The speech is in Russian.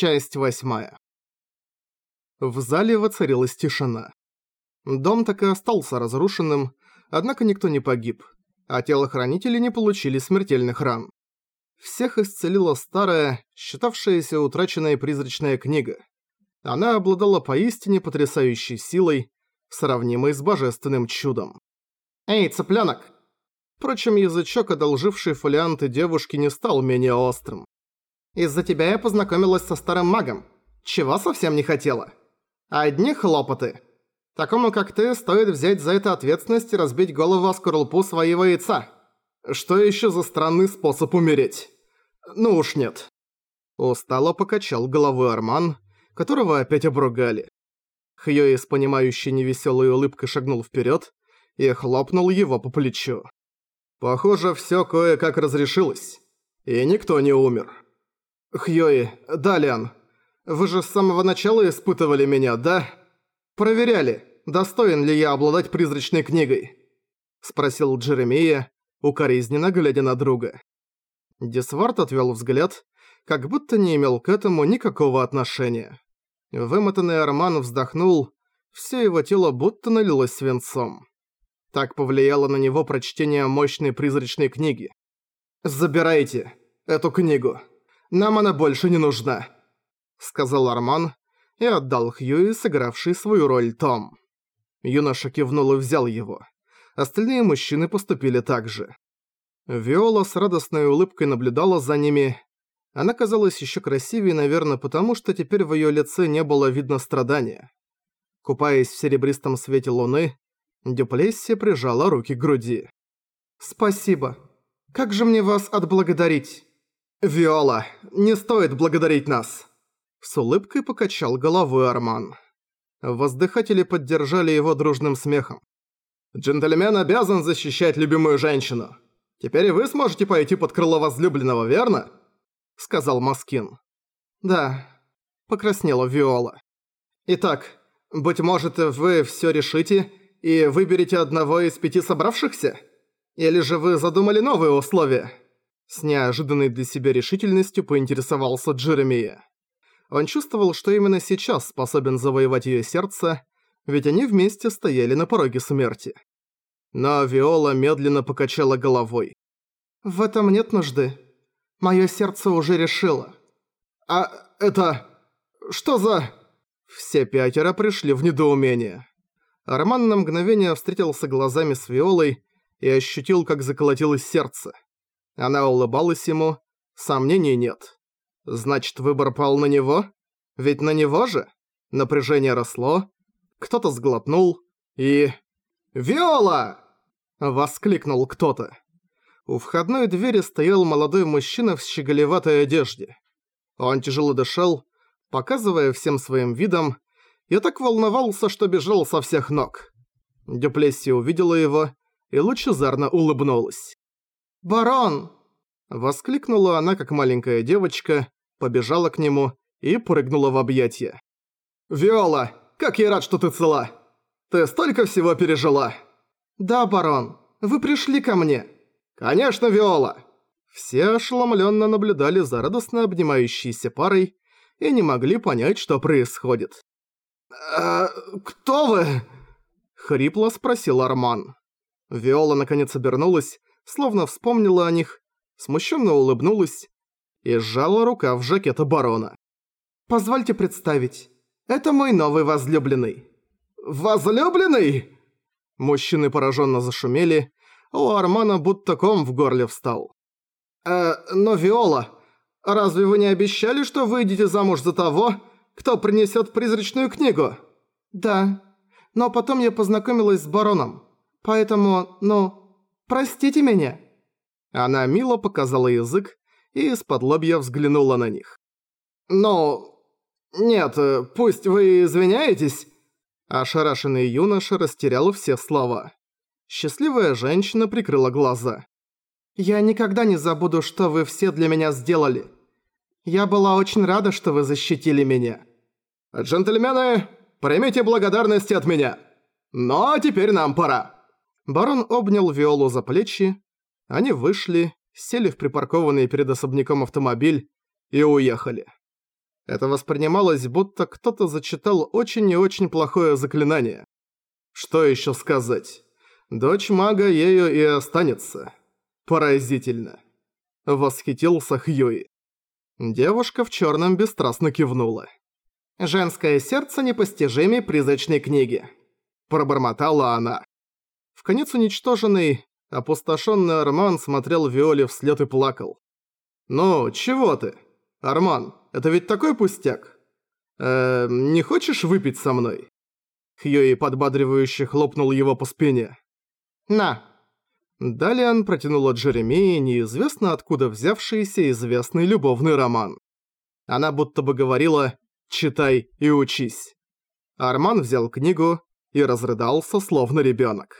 Часть восьмая. В зале воцарилась тишина. Дом так и остался разрушенным, однако никто не погиб, а телохранители не получили смертельных ран. Всех исцелила старая, считавшаяся утраченная призрачная книга. Она обладала поистине потрясающей силой, сравнимой с божественным чудом. «Эй, цыплёнок!» Впрочем, язычок, одолживший фолианты девушки, не стал менее острым. Из-за тебя я познакомилась со старым магом. Чего совсем не хотела. Одни хлопоты. Такому, как ты, стоит взять за это ответственность и разбить голову о скорлупу своего яйца. Что еще за странный способ умереть? Ну уж нет. Устало покачал головой Арман, которого опять обругали. Хьюи с понимающей невеселой улыбкой шагнул вперед и хлопнул его по плечу. Похоже, все кое-как разрешилось, и никто не умер. «Хьюи, Далиан, вы же с самого начала испытывали меня, да? Проверяли, достоин ли я обладать призрачной книгой?» Спросил Джеремия, укоризненно глядя на друга. Десвард отвел взгляд, как будто не имел к этому никакого отношения. Вымотанный Арман вздохнул, все его тело будто налилось свинцом. Так повлияло на него прочтение мощной призрачной книги. «Забирайте эту книгу», нам она больше не нужна», — сказал Арман и отдал Хьюи, сыгравший свою роль Том. Юноша кивнул и взял его. Остальные мужчины поступили так же. Виола с радостной улыбкой наблюдала за ними. Она казалась еще красивее, наверное, потому что теперь в ее лице не было видно страдания. Купаясь в серебристом свете луны, Дюплесси прижала руки к груди. «Спасибо. Как же мне вас отблагодарить?» «Виола, не стоит благодарить нас!» С улыбкой покачал головой Арман. Воздыхатели поддержали его дружным смехом. «Джентльмен обязан защищать любимую женщину. Теперь и вы сможете пойти под крыло возлюбленного, верно?» Сказал Маскин. «Да», — покраснела Виола. «Итак, быть может, вы всё решите и выберете одного из пяти собравшихся? Или же вы задумали новые условия?» С неожиданной для себя решительностью поинтересовался Джеремия. Он чувствовал, что именно сейчас способен завоевать её сердце, ведь они вместе стояли на пороге смерти. Но Виола медленно покачала головой. «В этом нет нужды. Моё сердце уже решило». «А это... что за...» Все пятеро пришли в недоумение. Роман на мгновение встретился глазами с Виолой и ощутил, как заколотилось сердце. Она улыбалась ему. Сомнений нет. Значит, выбор пал на него? Ведь на него же? Напряжение росло. Кто-то сглотнул. И... «Виола!» Воскликнул кто-то. У входной двери стоял молодой мужчина в щеголеватой одежде. Он тяжело дышал, показывая всем своим видом, и так волновался, что бежал со всех ног. Дюплесси увидела его и лучезарно улыбнулась. «Барон!» Воскликнула она, как маленькая девочка, побежала к нему и прыгнула в объятия. «Виола, как я рад, что ты цела! Ты столько всего пережила!» «Да, барон, вы пришли ко мне!» «Конечно, Виола!» Все ошеломленно наблюдали за радостно обнимающейся парой и не могли понять, что происходит. «А, кто вы?» — хрипло спросил Арман. Виола наконец обернулась словно вспомнила о них, смущенно улыбнулась и сжала рукав жакета барона. «Позвольте представить, это мой новый возлюбленный». «Возлюбленный?» Мужчины пораженно зашумели, а у Армана будто ком в горле встал. «Э, но Виола, разве вы не обещали, что выйдете замуж за того, кто принесет призрачную книгу?» «Да, но потом я познакомилась с бароном, поэтому, ну, Простите меня». Она мило показала язык и из-под лобья взглянула на них. «Ну... Нет, пусть вы извиняетесь...» Ошарашенный юноша растерял все слова. Счастливая женщина прикрыла глаза. «Я никогда не забуду, что вы все для меня сделали. Я была очень рада, что вы защитили меня». «Джентльмены, примите благодарности от меня. Но теперь нам пора». Барон обнял Виолу за плечи, они вышли, сели в припаркованный перед особняком автомобиль и уехали. Это воспринималось, будто кто-то зачитал очень и очень плохое заклинание. Что еще сказать? Дочь мага ею и останется. Поразительно. Восхитился Хьюи. Девушка в черном бесстрастно кивнула. «Женское сердце непостижимей призрачной книги», – пробормотала она. В конец уничтоженный, опустошенный Арман смотрел Виоле вслед и плакал. «Ну, чего ты? Арман, это ведь такой пустяк. Э, не хочешь выпить со мной?» Хьюи подбадривающе хлопнул его по спине. «На!» Далее протянула Джеремии неизвестно откуда взявшийся известный любовный роман. Она будто бы говорила «читай и учись». Арман взял книгу и разрыдался, словно ребенок.